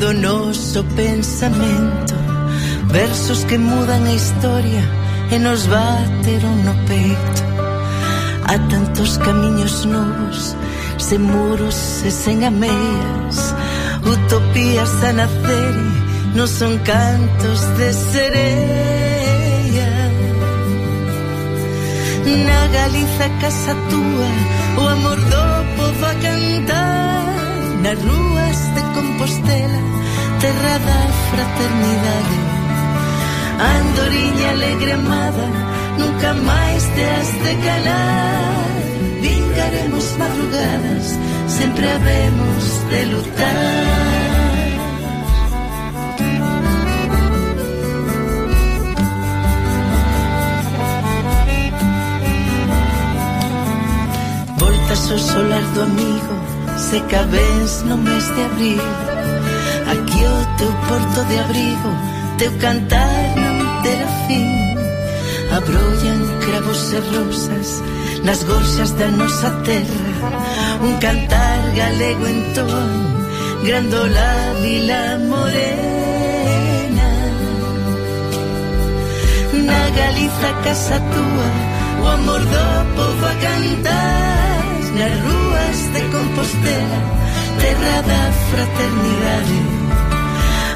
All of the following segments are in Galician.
do noso pensamento Versos que mudan a historia e nos bateron no peito. A tantos camiños novos, sen muros e sen ameas. Utopías a nacer non son cantos de sereia. Na Galiza casa túa, o amor do povo a cantar nas rúas de Compostela terra da fraternidade. A andoriña alegre amada nunca máis te has de calar. Vingaremos madrugadas sempre habemos de lutar. Voltas o solar do amigo se cabes no mes de abril Aquí o teu porto de abrigo Teu cantar non terá fin. Abrollan cravos e rosas Nas gorxas da nosa terra Un cantar galego en ton Grandola Vila Morena. Na Galiza casa tua O amor do povo a cantar Na rúa Terras de Compostela Terra da fraternidade.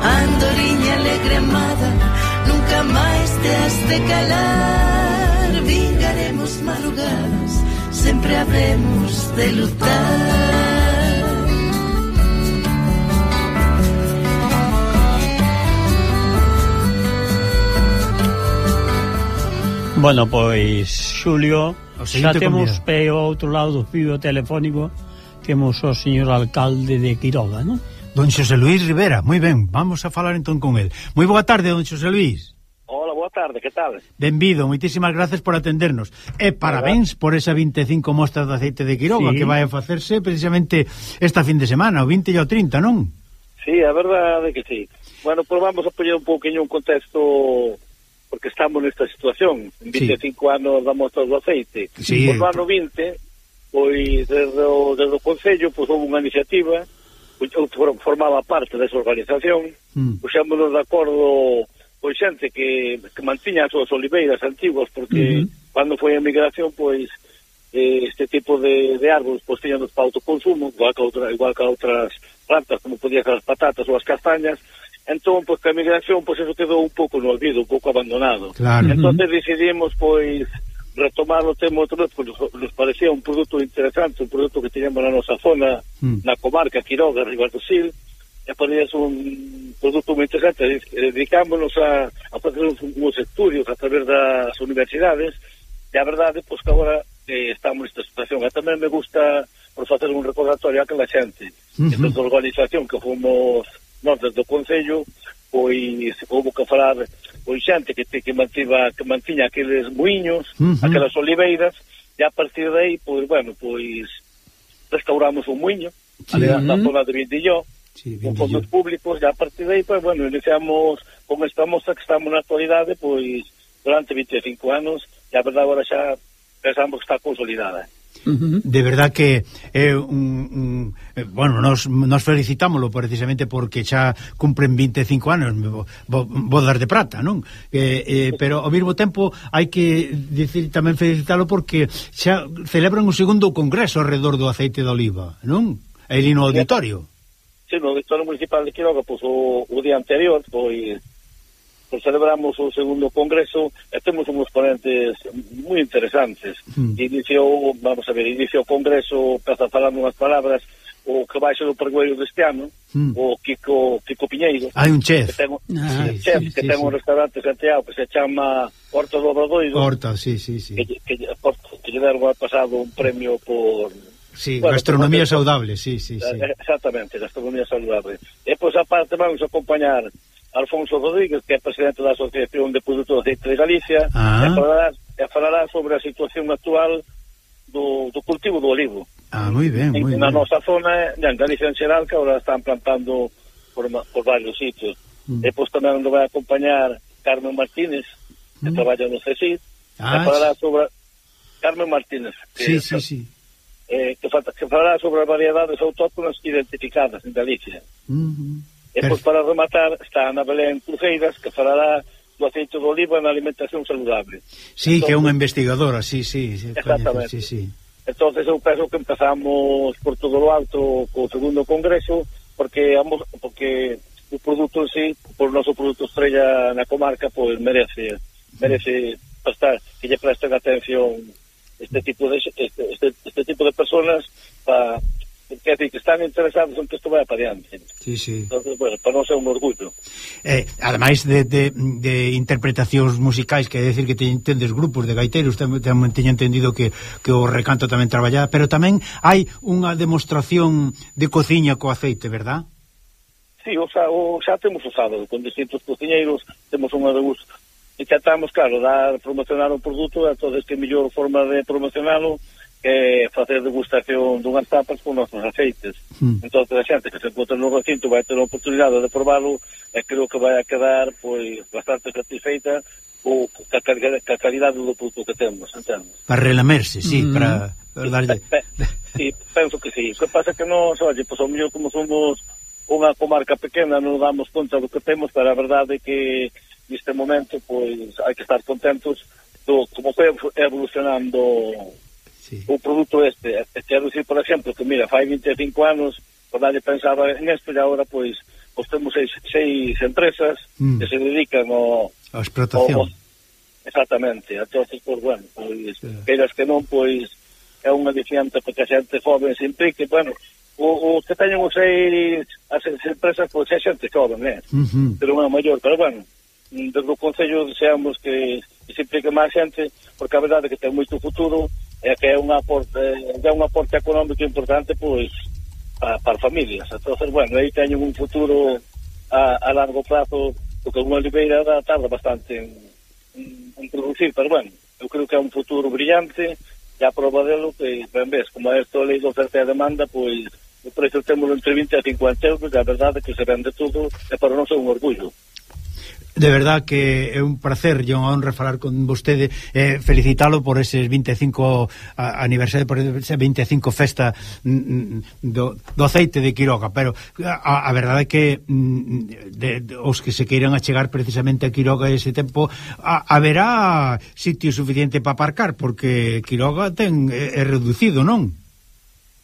Andoriña alegre amada Nunca máis te has de calar. Vingaremos madrugadas Sempre habremos de lutar. Bueno, pois Xulio xa temos pe ao outro lado do fío telefónico temos o señor alcalde de Quiroga, non? Don Xosé Luís Rivera, moi ben, vamos a falar entón con el. Moi boa tarde, don Xosé Luís. Hola, boa tarde, que tal? Benvido, moitísimas gracias por atendernos. E parabéns por esa 25 mostras de aceite de Quiroga sí. que vai a facerse precisamente esta fin de semana, o 20 e o 30, non? Sí, a verdade que sí. Bueno, pues vamos a poñer un pouquinho un contexto porque estamos nesta situación. En 25 sí. anos damos todo o aceite. Sí. Por no ano 20, pois desde o, desde o Concello pois, houve unha iniciativa pois, eu formaba parte desa organización mm. puxémonos de acordo pois xente que, que mantiña as súas oliveiras antiguas porque mm -hmm. cando foi a migración pois eh, este tipo de, de árboles pois tiñanos para autoconsumo igual que, outra, igual que outras plantas como podían ser as patatas ou as castañas entón, pois, que a migración, pois, eso quedou un pouco no olvido, un pouco abandonado. Claro. Entón, uh -huh. decidimos, pois, retomar o tema outra vez, porque nos parecía un produto interesante, un produto que teníamos na nosa zona, mm. na comarca Quiroga, Ribas do Sil, e parecía un produto moi interesante. Eh, dedicámonos a, a facer uns, uns estudios a través das universidades, e a verdade, pois que agora eh, estamos nesta situación. E tamén me gusta por facer un recordatorio a aquela xente, uh -huh. esta organización que fomos nós desde o Concello pois houve que falar pois xente que, que, mantiva, que mantiña aqueles moinhos, uh -huh. aquelas oliveiras e a partir de aí, pois, bueno, pois restauramos un moinho sí. ali na zona de Vindilló sí, con fondos públicos e a partir de aí, pois, bueno, iniciamos con esta que estamos na actualidade, pois durante 25 anos e a verdade agora xa pensamos que está consolidada. De verdad que é un, un eh, bueno, nos, nos felicitámoslo precisamente porque xa cumpren 25 anos bo, bodas de prata, non? Eh, eh, pero ao mesmo tempo hai que dicir tamén felicitalo porque xa celebran un segundo congreso alrededor do aceite de oliva, non? Aí no auditorio. Sí, no auditorio municipal de Quiroga, pois o, o día anterior, pois Eh, celebramos o segundo congreso e temos uns ponentes moi interesantes. Mm. Iniciou, vamos a ver, inicia o congreso, peza falando unhas palabras, o que vai ser o pergoeiro deste ano, mm. o Kiko, Kiko Piñeiro. Hai un chef. Que un, ah, un chef sí, que sí, ten sí. un restaurante Santiago que se chama Horta do Obradoiro. Horta, sí, sí, sí. Que, que, que, que lle deron pasado un premio por Sí, bueno, gastronomía saudable, sí, sí, sí. Eh, exactamente, gastronomía saudable. E, pois, aparte, vamos a acompañar Alfonso Rodríguez, que é presidente da Asociación de Produtos de Aceite de Galicia, ah. e, falará, e falará sobre a situación actual do, do cultivo do olivo. Ah, moi ben, moi ben. Na nosa zona, en Galicia en xeral, que agora están plantando por, por varios sitios. Mm. E pois tamén nos vai acompañar Carmen Martínez, que mm. traballa no CECID, ah, e falará sobre... Carmen Martínez. Que, sí, sí, sí. Eh, que, que falará sobre as variedades autóctonas identificadas en Galicia. Uh -huh. E pois, para rematar está Ana Belén Cruceiras que falará do aceite de oliva na alimentación saludable. Sí, entón, que é unha investigadora, sí, sí, sí exactamente. Sí, sí. Entonces eu penso que empezamos por todo o alto co segundo congreso porque ambos, porque o produto en sí, por noso produto estrella na comarca, pois merece merece prestar que lle presten atención este tipo de este, este, este tipo de personas para que que están interesados en que isto vai para diante. Sí, sí. Entonces, bueno, para non ser un orgullo. Eh, ademais de, de, de interpretacións musicais, que é decir que teñen tendes grupos de gaiteros, tamén teño entendido que, que o recanto tamén traballaba, pero tamén hai unha demostración de cociña co aceite, verdad? Sí, o xa, o, xa temos usado con distintos cociñeiros, temos unha de uso. E tratamos, claro, dar promocionar un produto, entonces que mellor forma de promocionalo que facer degustación dunhas tapas con nosos aceites. Mm. Entón, a xente que se encontra no recinto vai ter a oportunidade de probalo e creo que vai a quedar pois bastante satisfeita co, ca, ca calidade do produto que temos, entendes? Para relamerse, sí, mm. para, para darlle... Sí, penso que sí. O que pasa que non, oye, pois, ao mellor como somos unha comarca pequena non damos conta do que temos, pero a verdade é que neste momento pois hai que estar contentos do como foi evolucionando sí. o produto este. Quero dicir, por exemplo, que mira, fai 25 anos, por nadie pensaba en esto, e agora, pois, pois temos seis, seis empresas mm. que se dedican ao... A explotación. Ao, exactamente, entonces, pois, pues, bueno, pois, yeah. queiras que non, pois, é unha adicionante porque a xente joven se implique, bueno, o, o que teñen os seis as, as empresas, pois, é xente joven, né? Uh -huh. Pero unha maior, pero bueno, desde o Concello deseamos que, que se implique máis xente, porque a verdade é que ten moito futuro, é que é un aporte, é un aporte económico importante pois para, para familias. Entonces, bueno, aí teñen un futuro a, a largo plazo, porque unha oliveira tarda bastante en, en, en producir, pero bueno, eu creo que é un futuro brillante e a prova delo que, ben ves, como é isto a lei de oferta e demanda, pois o precio temos entre 20 e 50 euros e a verdade é que se vende tudo é para non ser un orgullo. De verdad que é un placer, e unha honra falar con vostede, eh, felicitalo por eses 25 aniversario, por ese 25 festa mm, mm, do, do aceite de Quiroga, pero a, a verdade é que mm, de, de, os que se queiran achegar precisamente a Quiroga ese tempo, a, haberá sitio suficiente para aparcar, porque Quiroga ten é, é reducido, non?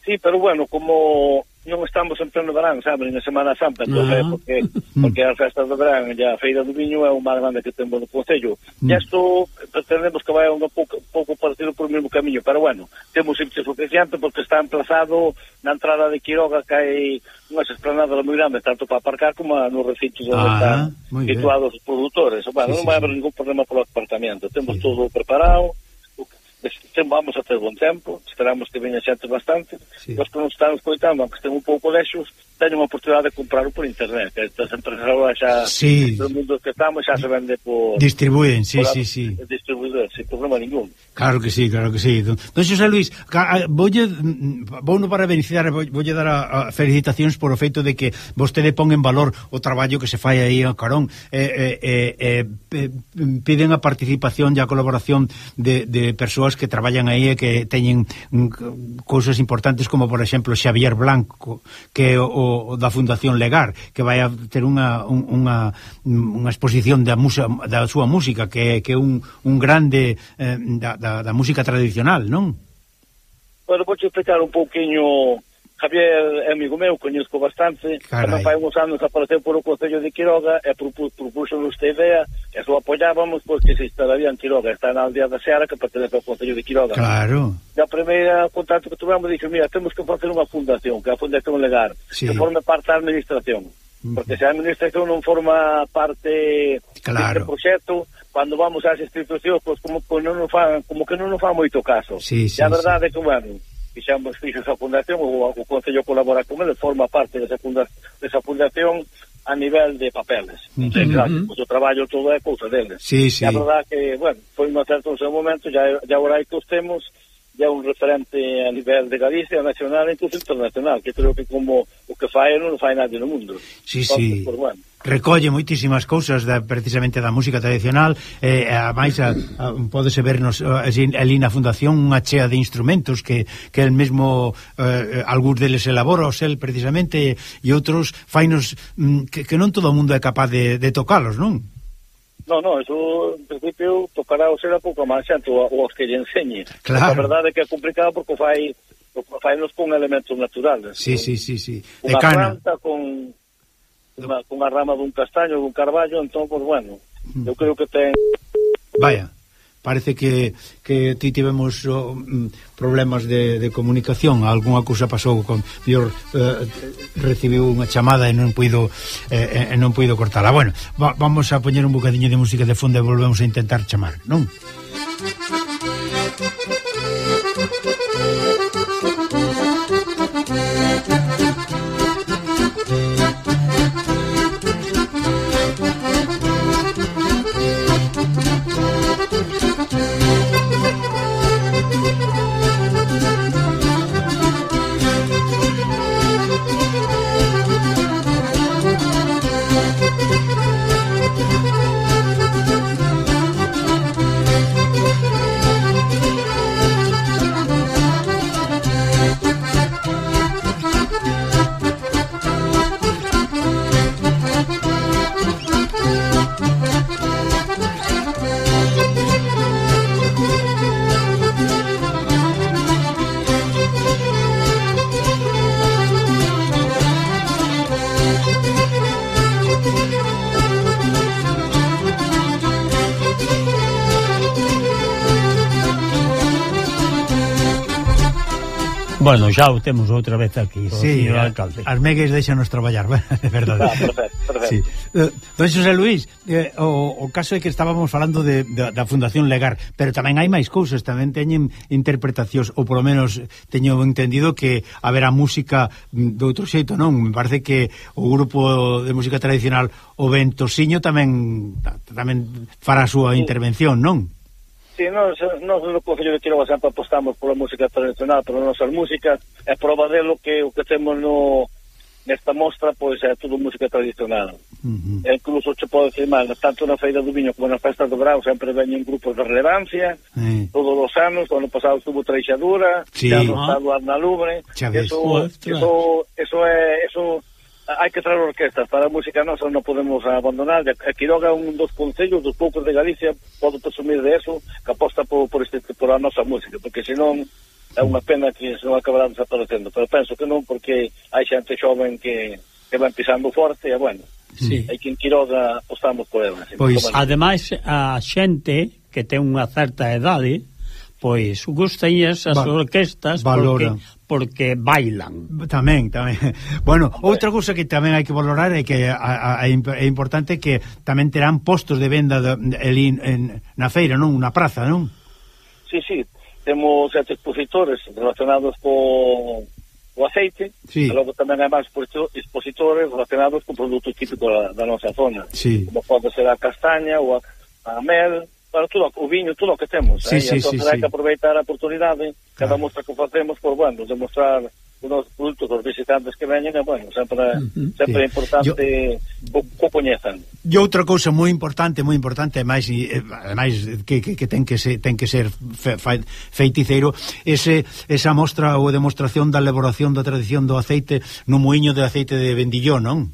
Sí, pero bueno, como non estamos en pleno verán, sabe, na Semana Santa, entón, eh, uh -huh. porque, porque as festas do verán e a Feira do Viño é o máis grande que temos no Concello. Mm. E isto pretendemos que vai un pouco, pouco partido por mesmo camiño, pero bueno, temos sempre suficiente porque está emplazado na entrada de Quiroga que hai unhas esplanadas moi grandes, tanto para aparcar como no recinto onde ah, están situados os produtores. Bueno, sí, non vai haber ningún problema polo aparcamento, temos sí. todo preparado, vamos a ter bon tempo, esperamos que veña xente bastante, sí. nós que non están escoitando, aunque estén un pouco lexos, teñen a oportunidade de comprarlo por internet. Eh, Estas empresas agora xa sí. no mundo que estamos xa se vende por distribuen, sí, por sí, sí. Distribuidor, sin problema ningún. Claro que sí, claro que sí. Don, don José Luis, voulle mm, vou no beneficiar, voulle dar a, a felicitacións por o feito de que vostede pon en valor o traballo que se fai aí a Carón. Eh, eh, eh, eh, piden a participación e a colaboración de, de persoas que traballan aí e que teñen mm, cousas importantes como por exemplo Xavier Blanco, que é o da Fundación Legar que vai a ter unha, unha, unha exposición da, musa, da súa música que, que é un, un grande eh, da, da, da música tradicional, non? Bueno, vou explicar un pouquiño Javier é amigo meu, coñezco bastante, Carai. tamén fai uns anos apareceu polo Concello de Quiroga e propu, propuxo esta idea, e só apoiábamos porque se instalaría en Quiroga, está na aldea da Seara que pertenece ao Concello de Quiroga. Claro. E a primeira contacto que tuvemos dixo, mira, temos que facer unha fundación, que a fundación legal, sí. que forme parte da administración. Porque se a administración non forma parte claro. deste proxecto, cando vamos ás institucións, pois como, como, non nos fan, como que non nos fan moito caso. Sí, sí, e a verdade sí. é que, bueno, fixamos fixo esa fundación, o, o Concello colabora con ele, forma parte desa, funda, desa fundación a nivel de papeles. Uh -huh. claro, pois o traballo todo é cousa deles. Sí, sí. E a verdade que, bueno, foi un acerto en seu momento, ya, ya ahora aí que os temos, ya un referente a nivel de Galicia nacional e incluso internacional, que creo que como o que fai non fai nadie no mundo. Sí, sí. Por, bueno. Recolle moitísimas cousas da, precisamente da música tradicional eh, a máis a, a, podese vernos eh, ali na fundación unha chea de instrumentos que, que el mesmo eh, algúns deles elabora os el precisamente e outros fainos mm, que, que non todo o mundo é capaz de, de tocalos, non? No, no, eso en principio tocará o ser a pouco máis ou, ou aos que lle enseñe. Claro. A verdade é que é complicado porque fai fainos con elementos naturales. Sí, con, sí, sí, sí. De Una cana. planta con unha, con a rama dun castaño, dun carballo, entón, pues, bueno, mm. eu creo que ten... Vaya parece que, que ti tivemos oh, problemas de, de comunicación, algunha cousa pasou con Pior eh, recibiu unha chamada e non puido eh, eh, e non puido cortala. Bueno, va, vamos a poñer un bocadiño de música de fondo e volvemos a intentar chamar, non? Bueno, xa o temos outra vez aquí, sí, señor eh, alcalde. As megues deixanos traballar, é verdade. Ah, perfecto, perfecto. Sí. Eh, don José Luís, eh, o, o caso é que estábamos falando de, de, da Fundación Legar, pero tamén hai máis cousas, tamén teñen interpretacións, ou polo menos teño entendido que haberá música mm, de outro xeito, non? Me parece que o grupo de música tradicional O Ventosiño tamén tamén fará a súa intervención, non? Sí, nos, nos no Concello de Quiroga sempre apostamos pola música tradicional, pola nosa música, e prova delo que o que temos no, nesta mostra pois é tudo música tradicional. Uh -huh. E incluso, se pode decir mal, tanto na Feira do Viño como na Festa do Brau sempre veñen grupos de relevancia, eh. uh -huh. todos os anos, o ano pasado estuvo Treixadura, sí, ano pasado Arna Lubre, eso, eso, eso, é... Eso, hai que traer orquestas. Para a música nosa non podemos abandonar. A Quiroga é un dos concellos dos poucos de Galicia podo presumir de eso que aposta por, por, este, por a nosa música porque senón é unha pena que senón acabarán desaparecendo. Pero penso que non porque hai xente xoven que, que van pisando forte e bueno sí. hai que en Quiroga apostamos por ela Pois ademais a xente que ten unha certa edade pois gustaías as Va, orquestas valora. porque porque bailan. Tamén, tamén. Bueno, outra cousa que tamén hai que valorar é que a, a, é importante que tamén terán postos de venda de, de, en, en, na feira, non? Unha praza, non? Sí, sí. Temos sete expositores relacionados co, o aceite, sí. e logo tamén hai máis expositores relacionados con produtos típicos da, da nosa zona. Sí. Como pode ser a castaña ou a, a mel, Para tudo, o viño, tudo o que temos. Sí, eh? sí, entón, sí, hai sí. que aproveitar a oportunidade, cada claro. mostra que facemos, por, bueno, demostrar os nosos produtos dos visitantes que veñen e, bueno, sempre, uh -huh, sempre sí. é importante Yo... co coñezan. E outra cousa moi importante, moi importante, máis máis que, que, que ten que ser, ten que ser fe, fe, feiticeiro, ese esa mostra ou demostración da elaboración da tradición do aceite no muiño de aceite de Vendilló, non?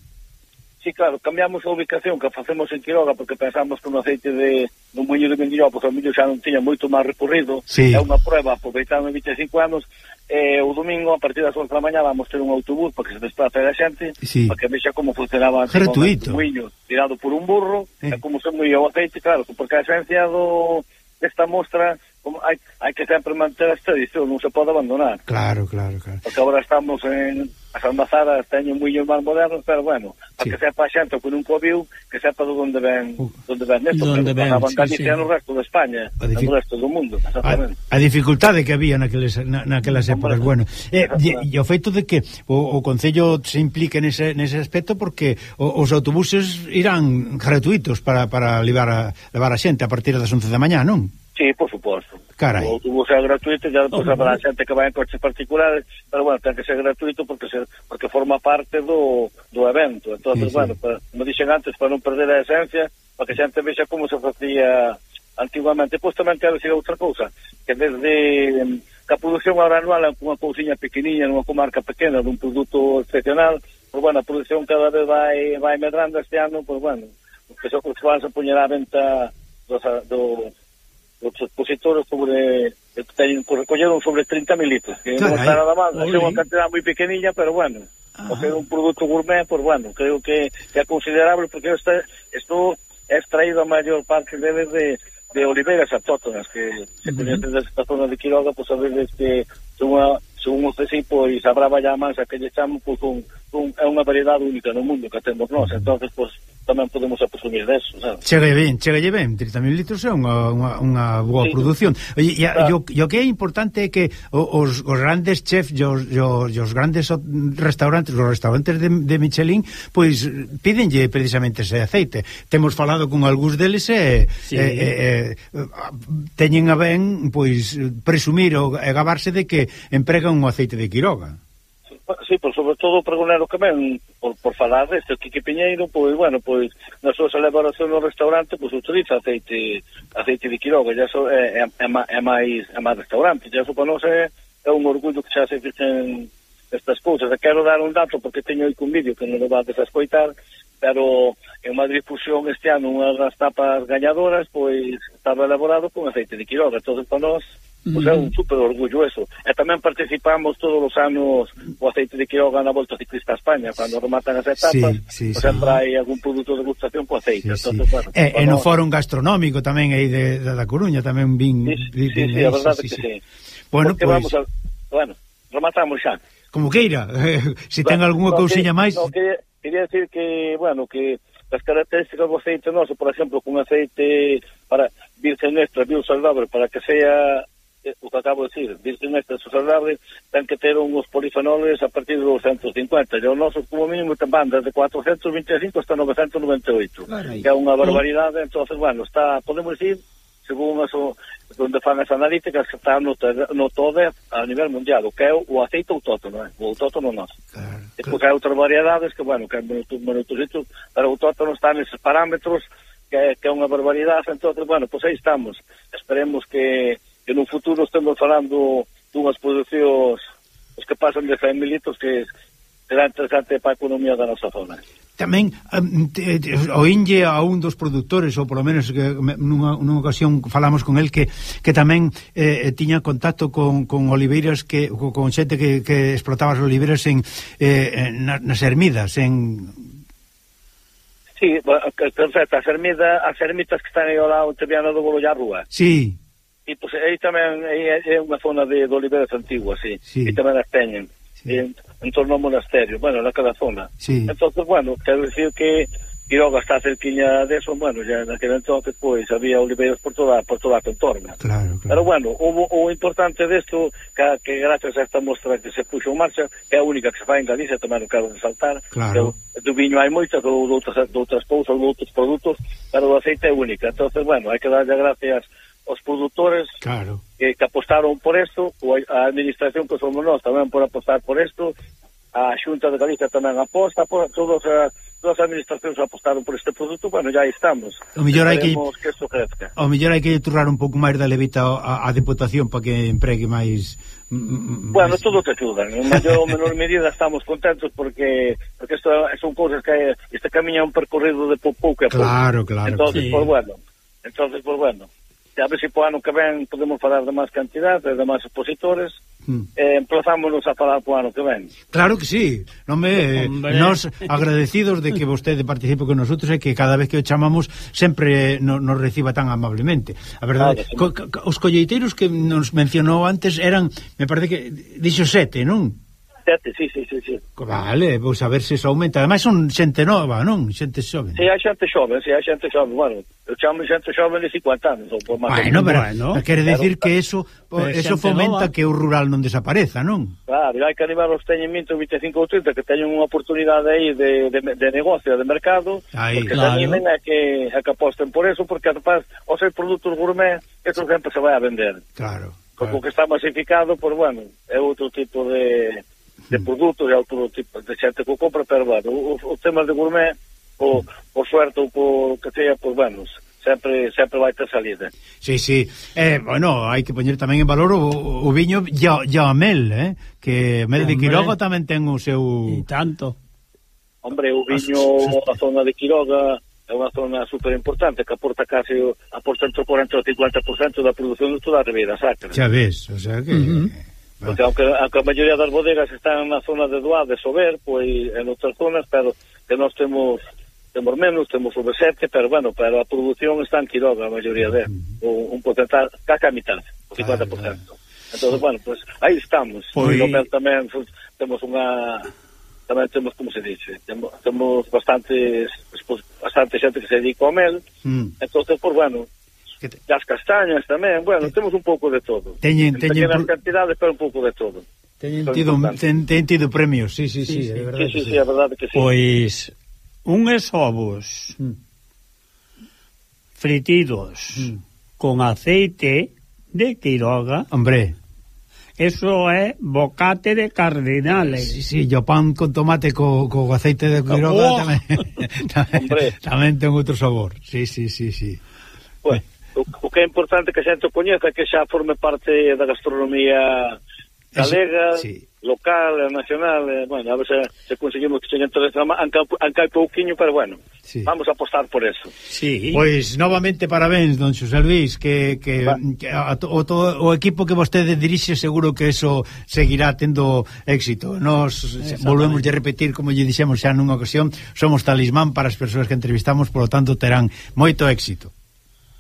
Sí, claro, cambiamos a ubicación que facemos en Quiroga porque pensamos que un aceite de, no moinho de Benguilló, porque o millo xa non tiña moito máis recorrido, sí. é unha prueba, aproveitando 25 anos, eh, o domingo a partir das 11 da mañá vamos ter un autobús para que se desplace a xente, sí. para que vexa como funcionaba o moinho, tirado por un burro, eh. e como se moía o aceite, claro, porque a esencia do, desta mostra como hai, hai que sempre manter as tradición, non se pode abandonar. Claro, claro, claro. Porque agora estamos en as almazadas teñen muiños máis modernos, pero bueno, sí. que sepa a xente que nunca viu, que sepa de onde ven, uh, onde ven neto, onde ven, sí, Galicia sí. no resto de España, dific... no resto do mundo, exactamente. A, a dificultade que había naqueles, na, naquelas épocas, bueno, eh, e, e o feito de que o, o Concello se implique nese, nese aspecto porque o, os autobuses irán gratuitos para, para levar a, levar a xente a partir das 11 da mañá, non? Sí, por suposto. Carai. O autobús é gratuito, ya despois oh, habrá xente que vai en coches particulares, pero bueno, ten que ser gratuito porque se, porque forma parte do, do evento. Entón, sí, sí. bueno, para, como dixen antes, para non perder a esencia, para que xente vexa como se facía antiguamente. Pois tamén quero dicir outra cousa, que desde que a produción agora anual é unha cousiña pequeniña, nunha comarca pequena, dun produto excepcional, pois bueno, a produción cada vez vai, eh, vai medrando este ano, pois bueno, o que se van se poñer a venta dos, dos os expositores sobre teñen recolleron sobre 30 mil litros, que Carai, non está nada mal, é unha cantidad moi pequeniña, pero bueno, o é un produto gourmet, pues bueno, creo que, que é considerable porque está, isto é extraído a maior parte deles de, de oliveiras autóctonas que se uh -huh. coñecen desta zona de Quiroga, pois pues, sabedes que son unha son un ceci, pois a brava llamas, a que lle chamo pois, un, un, é unha variedade única no mundo que temos nós, entonces, pois, pues, tamén podemos presumir deso sabe? Chega ben, chega ben 30.000 litros é unha, unha, unha boa sí, produción e, e, claro. o, que é importante é que os, os grandes chefs e os, os, os grandes restaurantes os restaurantes de, de Michelin pois pídenlle precisamente ese aceite temos falado con algúns deles e, sí. e, e, e teñen a ben pois presumir ou gabarse de que empregan un aceite de Quiroga sí, por sobre todo o pregonero Camén, por, por falar deste, o Quique Piñeiro, pois, bueno, pois, na súa celebración no restaurante, pois, utiliza aceite aceite de quiroga, e so, é, é, é, é, máis, é máis restaurante, e iso para nós é, é un orgullo que xa se fixen estas cousas. E quero dar un dato, porque teño aí un vídeo que non levades a escoitar, pero en Madrid Fusión este ano unha das tapas gañadoras, pois, estaba elaborado con aceite de quiroga, todo para nós, Mm. Pois é un super orgullo eso. E eh, tamén participamos todos os anos o aceite de Quiroga na Volta Ciclista a España, cando rematan as etapas, sí, sí, pues sí. sempre hai algún produto de gustación co aceite. Sí, Entonces, sí. Bueno, e, e no foro gastronómico tamén aí de, de, da Coruña tamén vin... Sí, vin, sí, vin, sí, sí, a verdade sí, que sí. sí. Bueno, Porque pues... vamos a... Bueno, rematamos xa. Como queira, se ten algunha no, cousiña máis... No, quería, quería decir que, bueno, que as características do aceite noso, por exemplo, con aceite para virgen extra, biosalvable, para que sea Eh, o que acabo de decir, dicir, distribuimento saudável ten que ter uns polifenoles a partir de 250 e o noso como mínimo ten bandas de 425 hasta 998 Carai. que é unha barbaridade entonces, bueno, está, podemos decir, según eso, onde fan as analíticas que está no, no todo a nivel mundial, o que é o aceite autóctono, eh? o autóctono noso. Claro, e porque hai outras variedades que, bueno, que é monotusito, pero o autóctono está neses parámetros que, que é unha barbaridade, entón, bueno, pois aí estamos. Esperemos que que no futuro estamos falando dunhas producións os que pasan de 100 militos que será interesante para a economía da nosa zona. Tamén um, o a un dos produtores, ou polo menos que nunha, nunha ocasión falamos con el que, que tamén eh, eh tiña contacto con, con oliveiras que con, xente que, que explotaba as oliveiras en, eh, en nas ermidas, en Sí, perfecto, as ermidas, as ermitas que están aí ao lado, te viano do Bolollarrúa. Sí. E pois, aí tamén é, é unha zona de, de oliveras antiguas, sí. sí. E tamén as teñen. Sí. En, en torno ao monasterio, bueno, naquela zona. Sí. Entonces, bueno, quero dicir que Quiroga está cerquiña de eso, bueno, ya naquele entonces, pois, había oliveiras por toda, por toda a contorna. Claro, claro. Pero, bueno, o, o importante desto, que, que gracias a esta mostra que se puxo en marcha, é a única que se fai en Galicia, tamén o quero resaltar, claro. que do viño hai moitas, do, do outras, do, outras cousas, do, outros produtos, pero o aceite é única. entonces, bueno, hai que darlle gracias os produtores claro. que, que apostaron por isto, a administración que somos nós tamén por apostar por isto, a Xunta de Galicia tamén aposta, por, todos as todas as administracións apostaron por este produto, bueno, ya estamos. O mellor hai que, que isto crezca. O mellor hai que turrar un pouco máis da levita a, a deputación para que empregue mm, mm, mm, máis... Bueno, todo te ayuda. En maior ou menor medida estamos contentos porque porque isto son cousas que este camiño é un percorrido de pouco a pouco. Claro, claro. Entonces, sí. por bueno. Entonces, por bueno a ver se po ano que ven podemos falar de máis cantidade, de máis opositores, mm. eh, emplazámonos a falar po ano que ven. Claro que sí, non me, nos agradecidos de que vostede participe con nosotros e que cada vez que o chamamos sempre nos reciba tan amablemente. A verdade, claro, sí. co, co, os colleiteiros que nos mencionou antes eran, me parece que, dixo sete, non? sete, sí, sí, sí, sí. Vale, vou saber se iso aumenta. Ademais son xente nova, non? Xente xoven. Si, sí, hai xente xoven, si, sí, hai xente xoven. Bueno, eu chamo xente xoven de 50 anos. Ou por máis bueno, pero, bueno. quere decir que eso, eso fomenta nova. que o rural non desapareza, non? Claro, hai que animar os teñimientos 25 ou 30 que teñen unha oportunidade aí de, de, de negocio, de mercado, aí, porque claro. se animen a que, a que aposten por eso, porque además, os seus produtos gourmet, eso sempre se vai a vender. Claro. Porque claro. o que está masificado, por bueno, é outro tipo de de hm. produtos e outro tipo de xente que compra, pero bueno, o, o tema de gourmet, o, hm. o suerte ou por que sea, pois, bueno, sempre sempre vai ter salida. Sí, sí. Eh, bueno, hai que poñer tamén en valor o, o viño ya, ya a mel, eh, que Mel de Quiroga tamén ten o seu e tanto. Hombre, o viño a zona de Quiroga é unha zona super importante que aporta case aporta entre o 40 e o 50% da produción de toda a Ribeira Sacra. Xa ves, o sea que uh -huh. Porque aunque, aunque a maioría das bodegas están na zona de Doá, de Sober, pois en outras zonas, pero que nós temos temos menos, temos sobre sete, pero bueno, pero a produción está en Quiroga, a maioría de, un, un porcentaje, caca a mitad, o 50%. Claro, Entón, bueno, pues, aí estamos. Pois... No, tamén temos unha tamén temos, como se dice, temos, temos bastantes, bastante xente que se dedica ao mel, mm. entonces, pues, bueno, que te... das castañas tamén, bueno, te... temos un pouco de todo. Teñen, teñen... Pequenas cantidades, pero un pouco de todo. Teñen tido, ten, ten tido premios, sí, sí, sí, sí, sí, é verdade, sí, sí, sí. sí, é verdade que sí. Pois, unhas ovos mm. fritidos mm. con aceite de Quiroga. Hombre, Eso é bocate de cardinales. Sí, sí, yo pan con tomate co, co aceite de Quiroga oh. tamén, tamén, tamén ten outro sabor. Sí, sí, sí, sí. Bueno, o, o que é importante que a xente o coñeza que xa forme parte da gastronomía galega, sí. local, eh, nacional, eh, bueno, a ver se, se conseguimos que chegue todo ese anca, anca pouquiño, pero bueno, sí. vamos a apostar por eso. Sí. Pois, novamente, parabéns, don Xosé Luis, que, que, que a, o, to, o equipo que vostede dirixe seguro que eso seguirá tendo éxito. Nos volvemos de repetir, como lle dixemos xa nunha ocasión, somos talismán para as persoas que entrevistamos, por lo tanto terán moito éxito.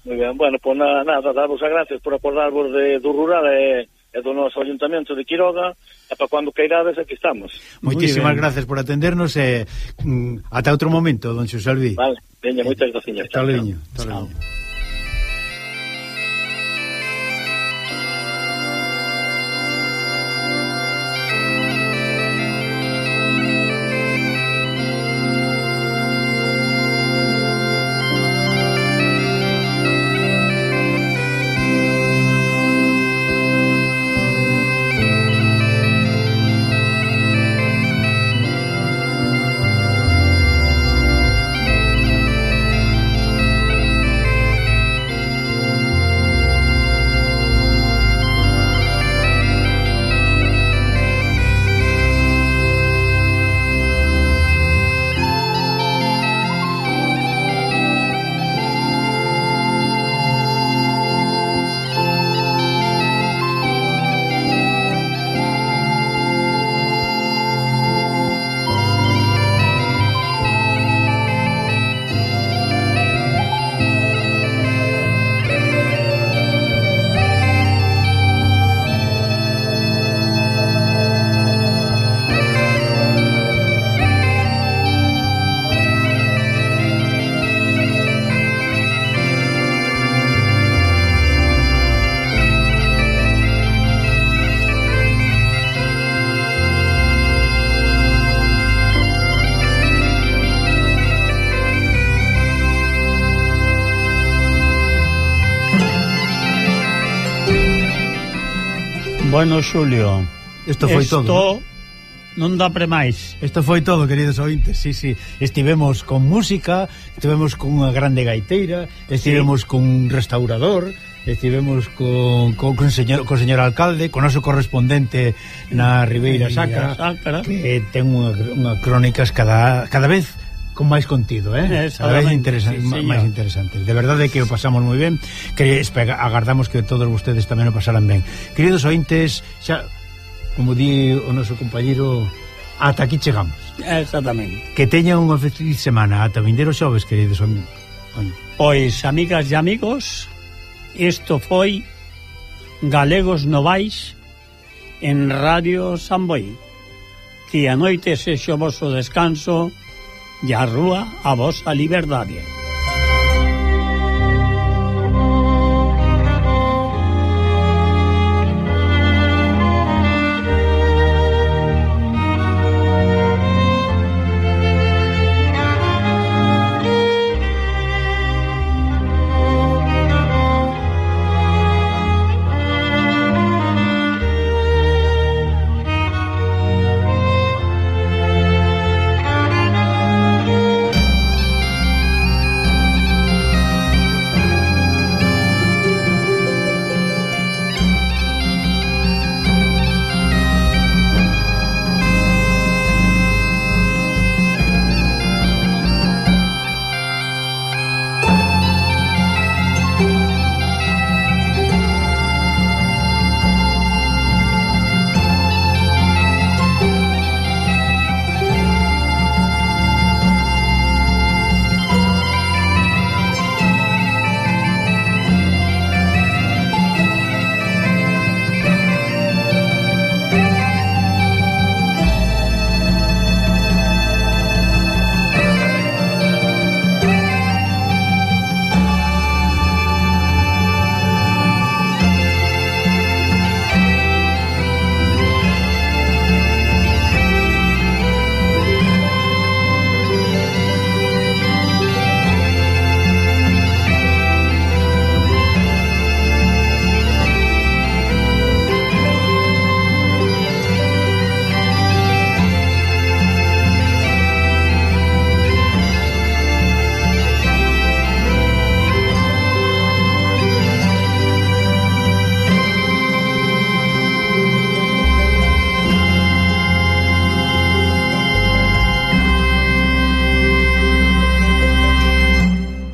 Muy ben, bueno, pois na, nada, darvos as gracias por acordarvos de, do rural eh, eh, e, e do noso Ayuntamento de Quiroga e para cando queirades aquí estamos. Moitísimas gracias por atendernos e mm, ata outro momento, don Xosé Alví. Vale, veña, moitas gracias. Hasta luego, hasta luego Bueno, Xulio. Isto foi esto... todo. non dá pre máis. Isto foi todo, queridos ointes. Sí, sí. Estivemos con música, estivemos con unha grande gaiteira, estivemos sí. con un restaurador, estivemos con con, con señor con señor alcalde, con noso correspondente na Ribeira Sacra, Sacra, que ten unha, unha crónicas cada cada vez con máis contido, eh? eh a vez interesante, sí, máis interesante. De verdade que o pasamos moi ben, que agardamos que todos vostedes tamén o pasaran ben. Queridos ointes, xa como di o noso compañeiro ata aquí chegamos. Exactamente. Que teñan unha feliz semana ata vindeiro xoves, queridos. Am... Pois, amigas e amigos, isto foi Galegos Novais en Radio Samboí. Que a noite sexe o vosso descanso e a rúa a vosa liberdade.